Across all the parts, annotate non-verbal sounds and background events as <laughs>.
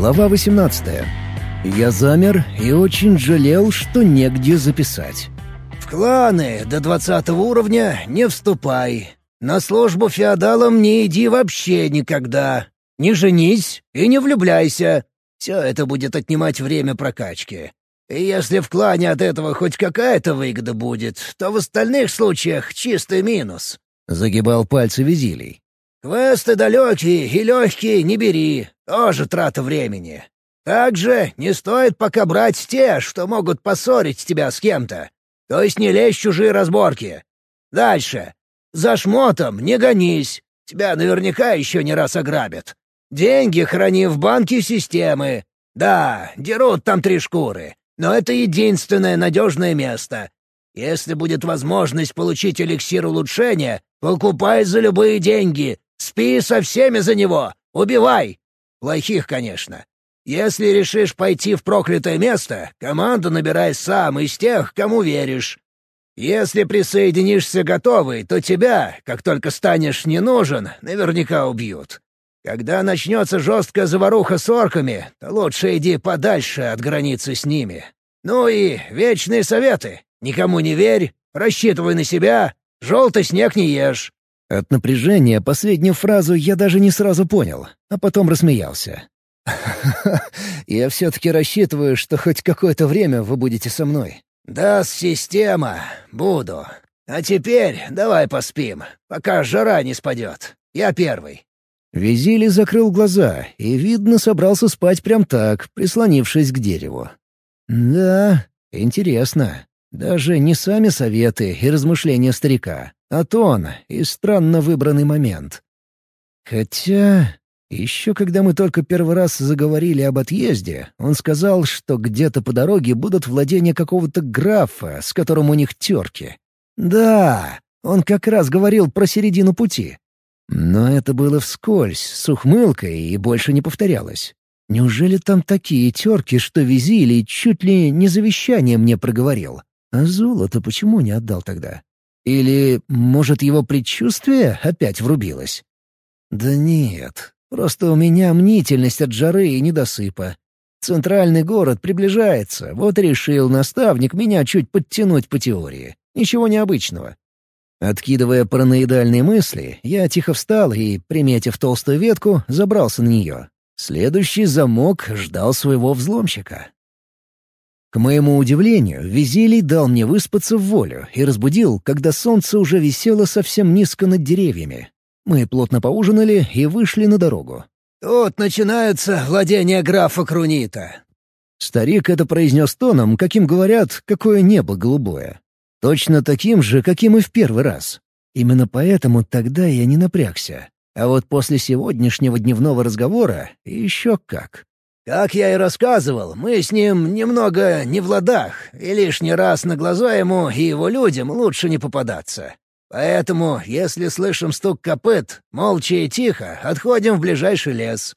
Глава 18. Я замер и очень жалел, что негде записать. «В кланы до двадцатого уровня не вступай. На службу феодалам не иди вообще никогда. Не женись и не влюбляйся. Все это будет отнимать время прокачки. И если в клане от этого хоть какая-то выгода будет, то в остальных случаях чистый минус». Загибал пальцы Визилий. «Квесты далекие и легкие не бери, тоже трата времени. Также не стоит пока брать те, что могут поссорить тебя с кем-то. То есть не лезь в чужие разборки. Дальше. За шмотом не гонись. Тебя наверняка еще не раз ограбят. Деньги храни в банке системы. Да, дерут там три шкуры, но это единственное надежное место. Если будет возможность получить эликсир улучшения, покупай за любые деньги, спи со всеми за него, убивай. Плохих, конечно. Если решишь пойти в проклятое место, команду набирай сам из тех, кому веришь. Если присоединишься готовый, то тебя, как только станешь не нужен, наверняка убьют. Когда начнется жесткая заваруха с орками, то лучше иди подальше от границы с ними. Ну и вечные советы. Никому не верь, рассчитывай на себя, желтый снег не ешь». От напряжения последнюю фразу я даже не сразу понял, а потом рассмеялся. <laughs> «Я все-таки рассчитываю, что хоть какое-то время вы будете со мной». «Да, система. Буду. А теперь давай поспим, пока жара не спадет. Я первый». Визили закрыл глаза и, видно, собрался спать прям так, прислонившись к дереву. «Да, интересно. Даже не сами советы и размышления старика, а тон и странно выбранный момент. Хотя, еще когда мы только первый раз заговорили об отъезде, он сказал, что где-то по дороге будут владения какого-то графа, с которым у них терки. Да, он как раз говорил про середину пути. Но это было вскользь, с ухмылкой, и больше не повторялось. Неужели там такие терки, что Визилий чуть ли не завещание мне проговорил? А золото почему не отдал тогда? Или, может, его предчувствие опять врубилось? Да нет, просто у меня мнительность от жары и недосыпа. Центральный город приближается, вот решил наставник меня чуть подтянуть по теории. Ничего необычного. Откидывая параноидальные мысли, я тихо встал и, приметив толстую ветку, забрался на нее. Следующий замок ждал своего взломщика. К моему удивлению, Визилий дал мне выспаться в волю и разбудил, когда солнце уже висело совсем низко над деревьями. Мы плотно поужинали и вышли на дорогу. «Тут начинаются владения графа Крунита». Старик это произнес тоном, каким говорят, какое небо голубое. Точно таким же, каким и в первый раз. Именно поэтому тогда я не напрягся. А вот после сегодняшнего дневного разговора еще как. Как я и рассказывал, мы с ним немного не в ладах, и лишний раз на глаза ему и его людям лучше не попадаться. Поэтому, если слышим стук копыт, молча и тихо отходим в ближайший лес.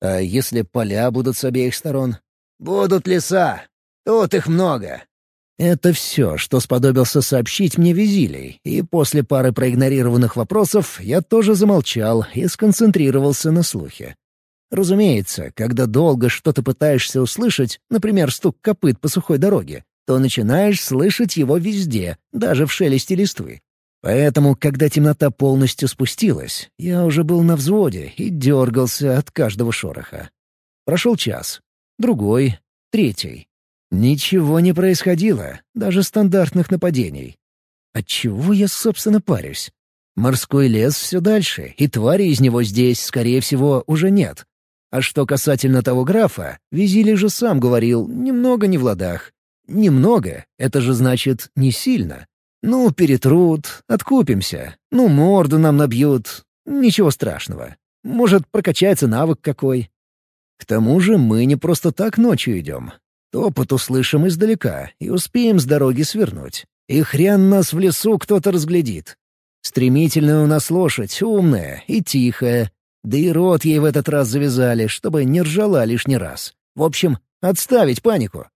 А если поля будут с обеих сторон? Будут леса. Тут их много. Это все, что сподобился сообщить мне Визилий, и после пары проигнорированных вопросов я тоже замолчал и сконцентрировался на слухе. Разумеется, когда долго что-то пытаешься услышать, например, стук копыт по сухой дороге, то начинаешь слышать его везде, даже в шелесте листвы. Поэтому, когда темнота полностью спустилась, я уже был на взводе и дергался от каждого шороха. Прошел час, другой, третий. Ничего не происходило, даже стандартных нападений. Отчего я, собственно, парюсь? Морской лес все дальше, и твари из него здесь, скорее всего, уже нет. А что касательно того графа, Визили же сам говорил, немного не в ладах. Немного — это же значит не сильно. Ну, перетрут, откупимся. Ну, морду нам набьют. Ничего страшного. Может, прокачается навык какой. К тому же мы не просто так ночью идем. Топот услышим издалека и успеем с дороги свернуть. И хрен нас в лесу кто-то разглядит. Стремительная у нас лошадь, умная и тихая. Да и рот ей в этот раз завязали, чтобы не ржала лишний раз. В общем, отставить панику.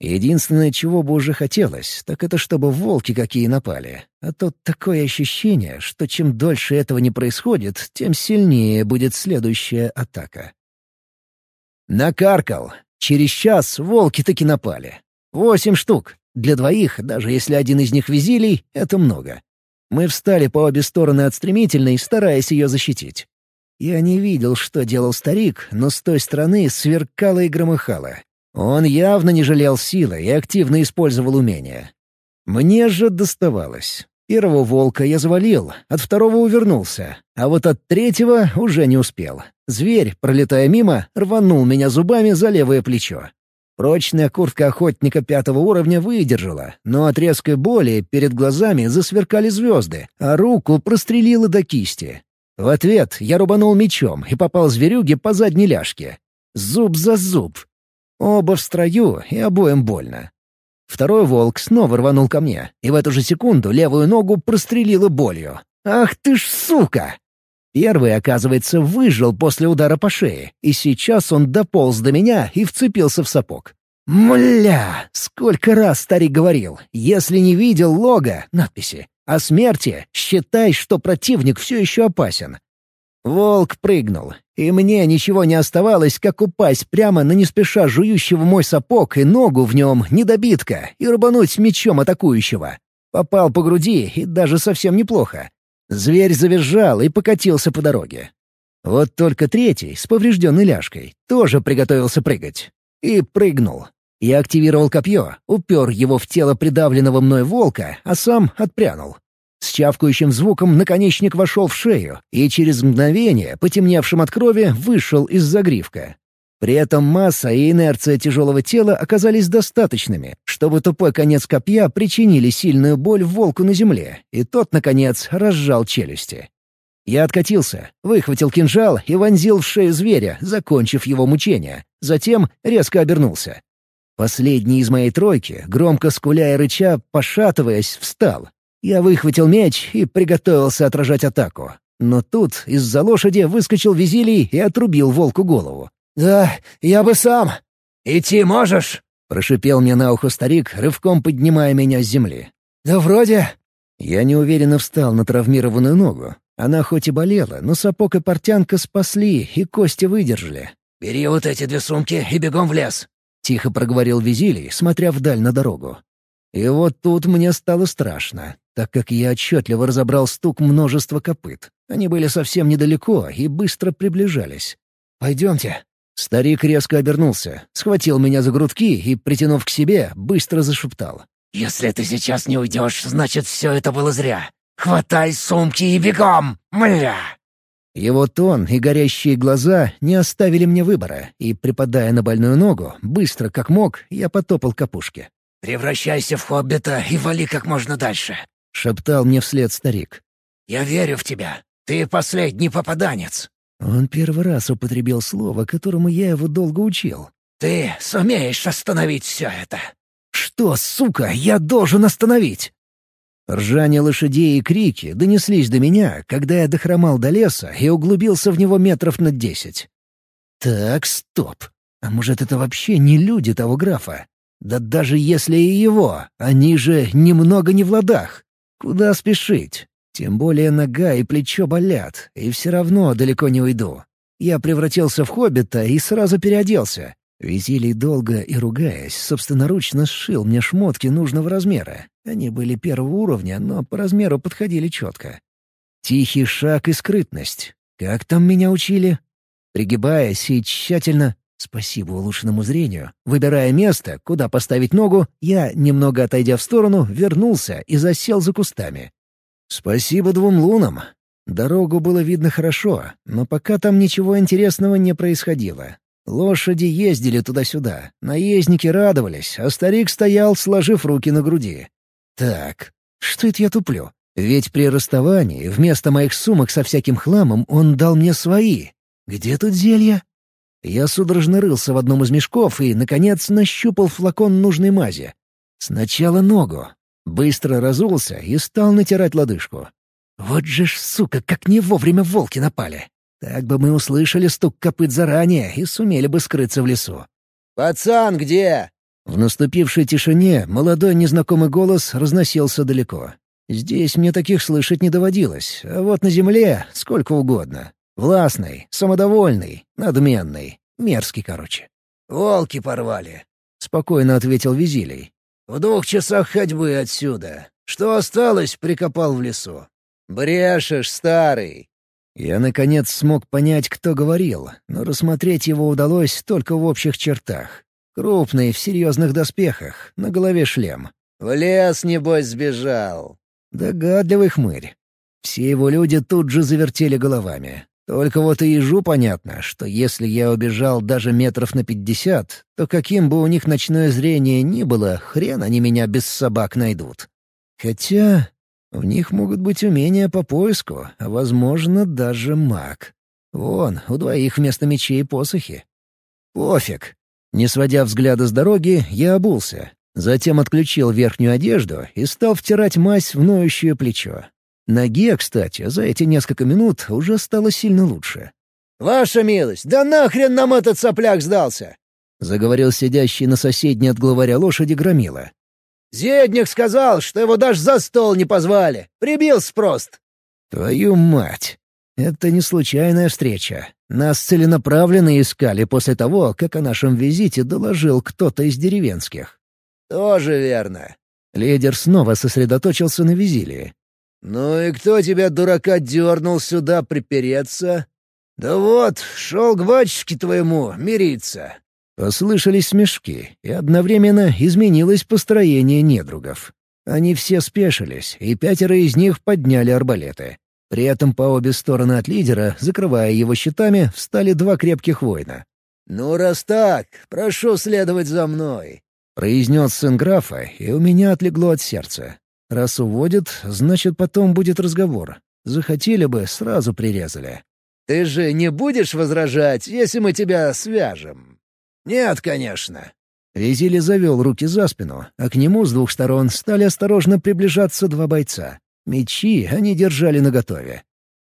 Единственное, чего бы уже хотелось, так это чтобы волки какие напали. А то такое ощущение, что чем дольше этого не происходит, тем сильнее будет следующая атака. Накаркал. Через час волки таки напали. Восемь штук. Для двоих, даже если один из них визилий, это много. Мы встали по обе стороны от стремительной, стараясь ее защитить. Я не видел, что делал старик, но с той стороны сверкало и громыхало. Он явно не жалел силы и активно использовал умения. Мне же доставалось. Первого волка я завалил, от второго увернулся, а вот от третьего уже не успел. Зверь, пролетая мимо, рванул меня зубами за левое плечо. Прочная куртка охотника пятого уровня выдержала, но от резкой боли перед глазами засверкали звезды, а руку прострелило до кисти. В ответ я рубанул мечом и попал зверюге по задней ляжке. Зуб за зуб. Оба в строю, и обоим больно. Второй волк снова рванул ко мне, и в эту же секунду левую ногу прострелило болью. «Ах ты ж сука!» Первый, оказывается, выжил после удара по шее, и сейчас он дополз до меня и вцепился в сапог. «Мля! Сколько раз старик говорил, если не видел лога, надписи, о смерти, считай, что противник все еще опасен. Волк прыгнул, и мне ничего не оставалось, как упасть прямо на неспеша жующего мой сапог и ногу в нем недобитка и рубануть мечом атакующего. Попал по груди, и даже совсем неплохо. Зверь завизжал и покатился по дороге. Вот только третий, с поврежденной ляжкой, тоже приготовился прыгать. И прыгнул. Я активировал копье, упер его в тело придавленного мной волка, а сам отпрянул. С чавкающим звуком наконечник вошел в шею и через мгновение, потемневшим от крови, вышел из загривка. При этом масса и инерция тяжелого тела оказались достаточными, чтобы тупой конец копья причинили сильную боль волку на земле, и тот, наконец, разжал челюсти. Я откатился, выхватил кинжал и вонзил в шею зверя, закончив его мучение. Затем резко обернулся. Последний из моей тройки, громко скуля и рыча, пошатываясь, встал, я выхватил меч и приготовился отражать атаку. Но тут из-за лошади выскочил Визилий и отрубил волку голову. «Да, я бы сам!» «Идти можешь?» — прошипел мне на ухо старик, рывком поднимая меня с земли. «Да вроде...» Я неуверенно встал на травмированную ногу. Она хоть и болела, но сапог и портянка спасли, и кости выдержали. «Бери вот эти две сумки и бегом в лес», — тихо проговорил Визилий, смотря вдаль на дорогу. И вот тут мне стало страшно так как я отчетливо разобрал стук множества копыт. Они были совсем недалеко и быстро приближались. «Пойдемте». Старик резко обернулся, схватил меня за грудки и, притянув к себе, быстро зашептал. «Если ты сейчас не уйдешь, значит, все это было зря. Хватай сумки и бегом! Мля!» Его тон и горящие глаза не оставили мне выбора, и, припадая на больную ногу, быстро, как мог, я потопал к опушке. «Превращайся в хоббита и вали как можно дальше. — шептал мне вслед старик. «Я верю в тебя. Ты последний попаданец». Он первый раз употребил слово, которому я его долго учил. «Ты сумеешь остановить все это». «Что, сука, я должен остановить?» Ржание лошадей и крики донеслись до меня, когда я дохромал до леса и углубился в него метров на десять. «Так, стоп. А может, это вообще не люди того графа? Да даже если и его, они же немного не в ладах. Куда спешить? Тем более нога и плечо болят, и все равно далеко не уйду. Я превратился в хоббита и сразу переоделся. Визилий долго и ругаясь, собственноручно сшил мне шмотки нужного размера. Они были первого уровня, но по размеру подходили четко. Тихий шаг и скрытность. Как там меня учили? Пригибаясь и тщательно, спасибо улучшенному зрению, выбирая место, куда поставить ногу, я, немного отойдя в сторону, вернулся и засел за кустами. Спасибо двум лунам. Дорогу было видно хорошо, но пока там ничего интересного не происходило. Лошади ездили туда-сюда, наездники радовались, а старик стоял, сложив руки на груди. Так, что это я туплю? Ведь при расставании вместо моих сумок со всяким хламом он дал мне свои. Где тут зелья? Я судорожно рылся в одном из мешков и, наконец, нащупал флакон нужной мази. Сначала ногу. Быстро разулся и стал натирать лодыжку. Вот же ж, сука, как не вовремя волки напали. Так бы мы услышали стук копыт заранее и сумели бы скрыться в лесу. «Пацан где?» В наступившей тишине молодой незнакомый голос разносился далеко. Здесь мне таких слышать не доводилось, а вот на земле сколько угодно. Властный, самодовольный, надменный. Мерзкий, короче. «Волки порвали», — спокойно ответил Визилий. «В двух часах ходьбы отсюда. Что осталось, прикопал в лесу». «Брешешь, старый!» Я, наконец, смог понять, кто говорил, но рассмотреть его удалось только в общих чертах. Крупный, в серьезных доспехах, на голове шлем. «В лес, небось, сбежал!» Догадливый хмырь. Все его люди тут же завертели головами. Только вот и ежу понятно, что если я убежал даже метров на пятьдесят, то каким бы у них ночное зрение ни было, хрен они меня без собак найдут. Хотя в них могут быть умения по поиску, а, возможно, даже маг. Вон, у двоих вместо мечей посохи. Пофиг. Не сводя взгляда с дороги, я обулся. Затем отключил верхнюю одежду и стал втирать мазь в ноющее плечо. Ноге, кстати, за эти несколько минут уже стало сильно лучше. «Ваша милость, да нахрен нам этот сопляк сдался?» — заговорил сидящий на соседней от главаря лошади Громила. «Зедник сказал, что его даже за стол не позвали. Прибил спрост». «Твою мать! Это не случайная встреча. Нас целенаправленно искали после того, как о нашем визите доложил кто-то из деревенских». «Тоже верно». Лидер снова сосредоточился на визилии. «Ну и кто тебя, дурака, дернул сюда припереться?» «Да вот, шел к батюшке твоему мириться». Послышались смешки, и одновременно изменилось построение недругов. Они все спешились, и пятеро из них подняли арбалеты. При этом по обе стороны от лидера, закрывая его щитами, встали два крепких воина. «Ну, раз так, прошу следовать за мной», — произнес сын графа, и у меня отлегло от сердца. Раз уводят, значит, потом будет разговор. Захотели бы, сразу прирезали. «Ты же не будешь возражать, если мы тебя свяжем?» «Нет, конечно». Визили завел руки за спину, а к нему с двух сторон стали осторожно приближаться два бойца. Мечи они держали наготове.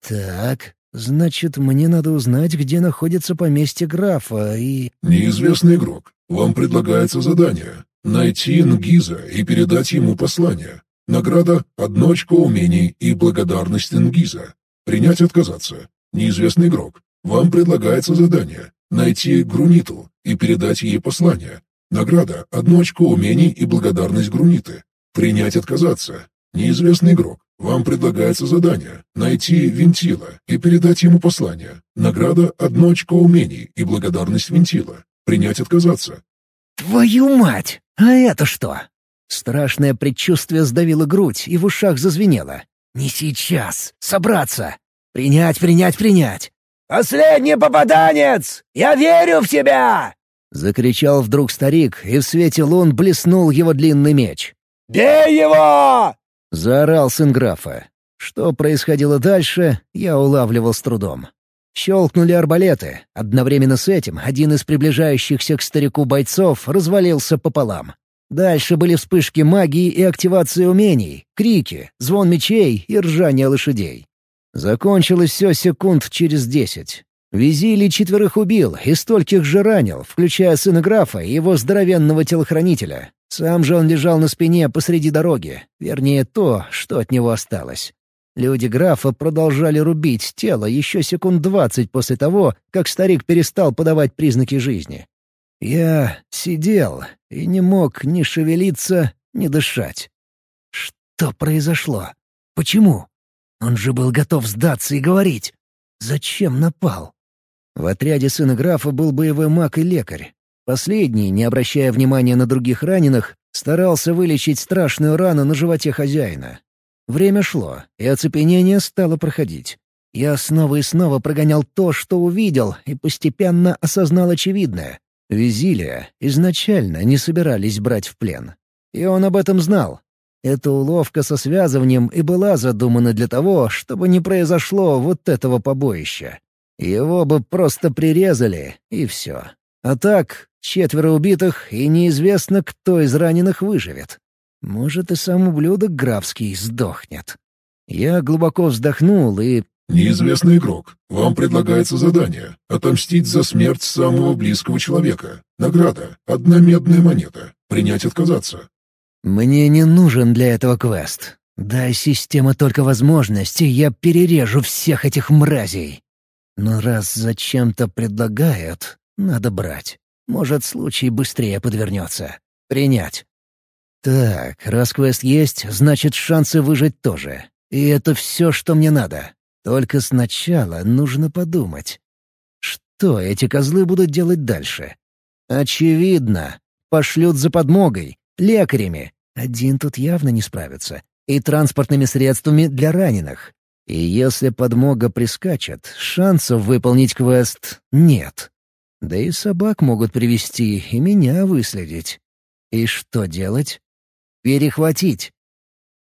«Так, значит, мне надо узнать, где находится поместье графа и...» «Неизвестный игрок. Вам предлагается задание. Найти Нгиза и передать ему послание. Награда — одно очко умений и благодарность Нгиза. Принять отказаться. Неизвестный игрок. Вам предлагается задание — найти Груниту и передать ей послание. Награда — одно очко умений и благодарность Груниты. Принять отказаться. Неизвестный игрок. Вам предлагается задание — найти Вентила и передать ему послание. Награда — одно очко умений и благодарность Вентила. Принять отказаться. «Твою мать! А это что?» Страшное предчувствие сдавило грудь и в ушах зазвенело. «Не сейчас! Собраться! Принять, принять, принять!» «Последний попаданец! Я верю в тебя!» Закричал вдруг старик, и в свете лун блеснул его длинный меч. «Бей его!» — заорал сын графа. Что происходило дальше, я улавливал с трудом. Щелкнули арбалеты. Одновременно с этим один из приближающихся к старику бойцов развалился пополам. Дальше были вспышки магии и активация умений, крики, звон мечей и ржание лошадей. Закончилось все секунд через десять. Визили четверых убил и стольких же ранил, включая сына графа и его здоровенного телохранителя. Сам же он лежал на спине посреди дороги, вернее то, что от него осталось. Люди графа продолжали рубить тело еще секунд двадцать после того, как старик перестал подавать признаки жизни. Я сидел и не мог ни шевелиться, ни дышать. Что произошло? Почему? Он же был готов сдаться и говорить. Зачем напал? В отряде сына графа был боевой маг и лекарь. Последний, не обращая внимания на других раненых, старался вылечить страшную рану на животе хозяина. Время шло, и оцепенение стало проходить. Я снова и снова прогонял то, что увидел, и постепенно осознал очевидное. Визилия изначально не собирались брать в плен. И он об этом знал. Эта уловка со связыванием и была задумана для того, чтобы не произошло вот этого побоища. Его бы просто прирезали, и все. А так, четверо убитых, и неизвестно, кто из раненых выживет. Может, и сам ублюдок графский сдохнет. Я глубоко вздохнул и Неизвестный игрок. Вам предлагается задание — отомстить за смерть самого близкого человека. Награда — одна медная монета. Принять отказаться. Мне не нужен для этого квест. Дай система только возможности, я перережу всех этих мразей. Но раз зачем-то предлагают, Надо брать. Может, случай быстрее подвернется. Принять. Так, раз квест есть, значит, шансы выжить тоже. И это все, что мне надо. Только сначала нужно подумать. Что эти козлы будут делать дальше? Очевидно. Пошлют за подмогой, лекарями. Один тут явно не справится. И транспортными средствами для раненых. И если подмога прискачет, шансов выполнить квест нет. Да и собак могут привести и меня выследить. И что делать? Перехватить.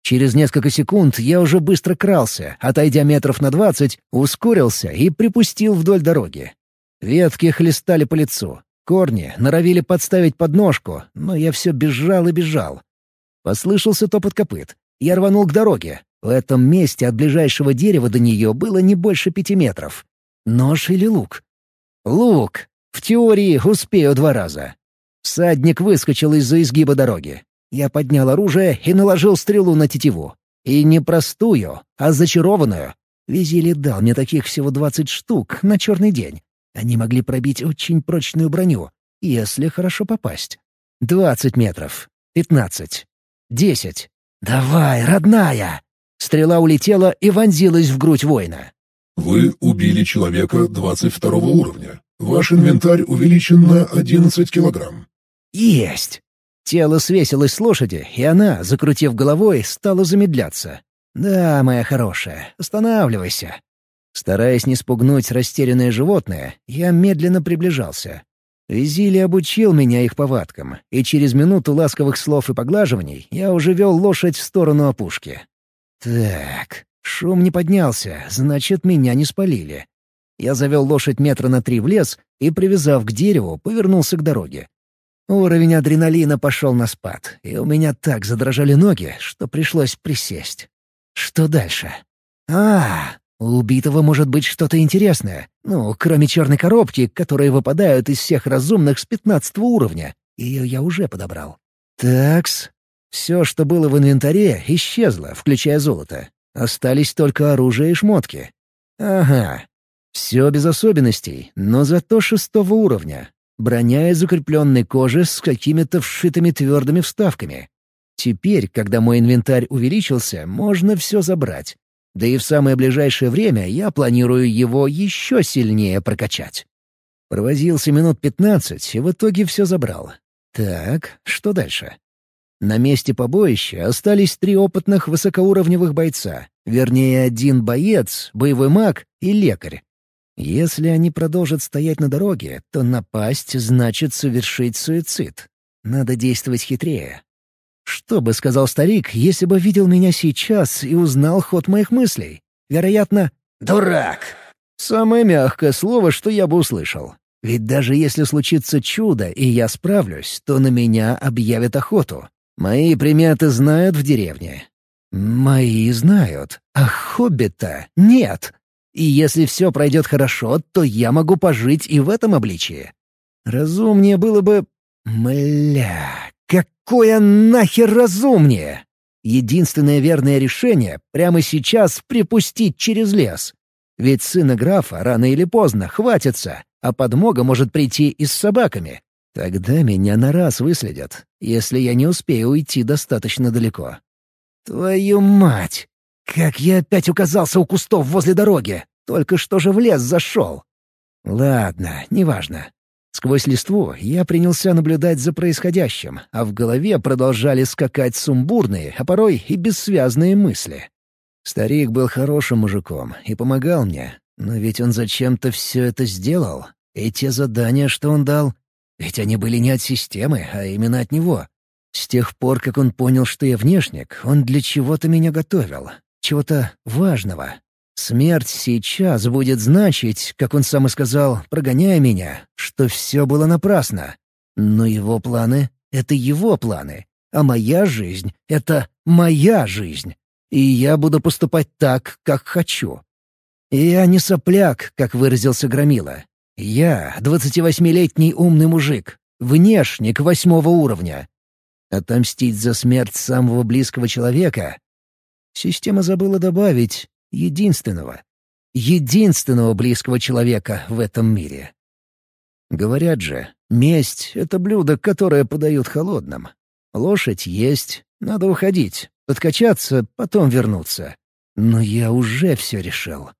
Через несколько секунд я уже быстро крался, отойдя метров на двадцать, ускорился и припустил вдоль дороги. Ветки хлестали по лицу, корни норовили подставить подножку, но я все бежал и бежал. Послышался топот копыт. Я рванул к дороге. В этом месте от ближайшего дерева до нее было не больше пяти метров. Нож или лук? Лук. В теории успею два раза. Всадник выскочил из-за изгиба дороги. Я поднял оружие и наложил стрелу на тетиву. И не простую, а зачарованную. Визили дал мне таких всего двадцать штук на черный день. Они могли пробить очень прочную броню, если хорошо попасть. Двадцать метров. Пятнадцать. Десять. «Давай, родная!» Стрела улетела и вонзилась в грудь воина. Вы убили человека 22 уровня. Ваш инвентарь увеличен на 11 килограмм. Есть! Тело свесилось с лошади, и она, закрутив головой, стала замедляться. «Да, моя хорошая, останавливайся». Стараясь не спугнуть растерянное животное, я медленно приближался. Визили обучил меня их повадкам, и через минуту ласковых слов и поглаживаний я уже вел лошадь в сторону опушки. Так, шум не поднялся, значит, меня не спалили. Я завел лошадь метра на три в лес и, привязав к дереву, повернулся к дороге. Уровень адреналина пошел на спад, и у меня так задрожали ноги, что пришлось присесть. Что дальше? А, у убитого может быть что-то интересное. Ну, кроме черной коробки, которые выпадают из всех разумных с пятнадцатого уровня. Ее я уже подобрал. Такс. Все, что было в инвентаре, исчезло, включая золото. Остались только оружие и шмотки. Ага. Все без особенностей, но зато шестого уровня. Броня из закрепленной кожи с какими-то вшитыми твердыми вставками. Теперь, когда мой инвентарь увеличился, можно все забрать. Да и в самое ближайшее время я планирую его еще сильнее прокачать. Провозился минут пятнадцать и в итоге все забрал. Так, что дальше? На месте побоища остались три опытных высокоуровневых бойца, вернее, один боец, боевой маг и лекарь. Если они продолжат стоять на дороге, то напасть значит совершить суицид. Надо действовать хитрее. Что бы сказал старик, если бы видел меня сейчас и узнал ход моих мыслей? Вероятно, «Дурак!» Самое мягкое слово, что я бы услышал. Ведь даже если случится чудо, и я справлюсь, то на меня объявят охоту. Мои приметы знают в деревне. Мои знают, а хоббита нет. И если все пройдет хорошо, то я могу пожить и в этом обличии. Разумнее было бы... Мля, какое нахер разумнее? Единственное верное решение — прямо сейчас припустить через лес. Ведь сына графа рано или поздно хватится, а подмога может прийти и с собаками. Тогда меня на раз выследят, если я не успею уйти достаточно далеко. Твою мать! Как я опять оказался у кустов возле дороги! Только что же в лес зашел! Ладно, неважно. Сквозь листву я принялся наблюдать за происходящим, а в голове продолжали скакать сумбурные, а порой и бессвязные мысли. Старик был хорошим мужиком и помогал мне, но ведь он зачем-то все это сделал. И те задания, что он дал, ведь они были не от системы, а именно от него. С тех пор, как он понял, что я внешник, он для чего-то меня готовил чего-то важного. Смерть сейчас будет значить, как он сам и сказал, прогоняя меня, что все было напрасно. Но его планы — это его планы, а моя жизнь — это моя жизнь. И я буду поступать так, как хочу. Я не сопляк, как выразился Громила. Я — двадцативосьмилетний умный мужик, внешник восьмого уровня. Отомстить за смерть самого близкого человека Система забыла добавить единственного, единственного близкого человека в этом мире. Говорят же, месть — это блюдо, которое подают холодным. Лошадь есть, надо уходить, подкачаться, потом вернуться. Но я уже все решил.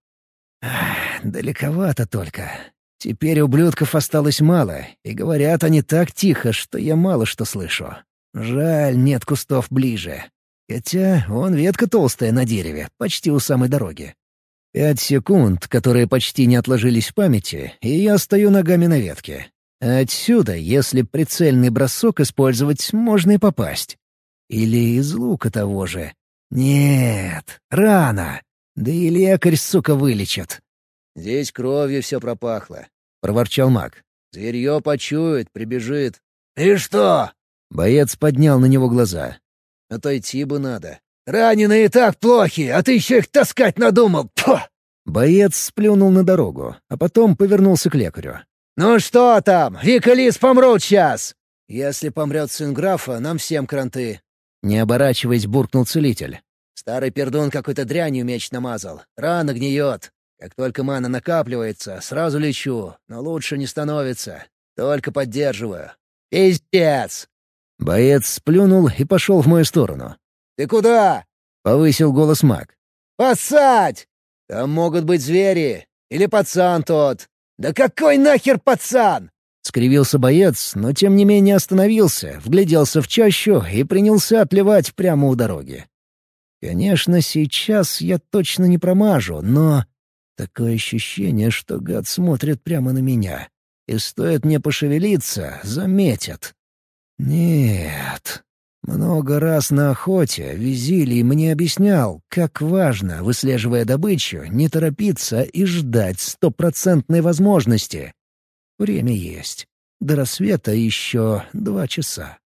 Ах, далековато только. Теперь ублюдков осталось мало, и говорят они так тихо, что я мало что слышу. Жаль, нет кустов ближе. Хотя вон ветка толстая на дереве, почти у самой дороги. Пять секунд, которые почти не отложились в памяти, и я стою ногами на ветке. отсюда, если прицельный бросок использовать, можно и попасть. Или из лука того же. Нет, рано. Да и лекарь, сука, вылечит. «Здесь кровью все пропахло», — проворчал маг. «Зверье почует, прибежит». «И что?» Боец поднял на него глаза. «Отойти бы надо. Раненые и так плохи, а ты еще их таскать надумал! Пфу!» Боец сплюнул на дорогу, а потом повернулся к лекарю. «Ну что там? Вика Лис помрут сейчас!» «Если помрет сын графа, нам всем кранты». Не оборачиваясь, буркнул целитель. «Старый пердун какой-то дрянью меч намазал. Рана гниет. Как только мана накапливается, сразу лечу, но лучше не становится. Только поддерживаю. Пиздец!» Боец сплюнул и пошел в мою сторону. «Ты куда?» — повысил голос маг. «Поссать! Там могут быть звери. Или пацан тот. Да какой нахер пацан?» Скривился боец, но тем не менее остановился, вгляделся в чащу и принялся отливать прямо у дороги. Конечно, сейчас я точно не промажу, но... Такое ощущение, что гад смотрит прямо на меня. И стоит мне пошевелиться, заметят. Нет, много раз на охоте Визилий мне объяснял, как важно, выслеживая добычу, не торопиться и ждать стопроцентной возможности. Время есть. До рассвета еще два часа.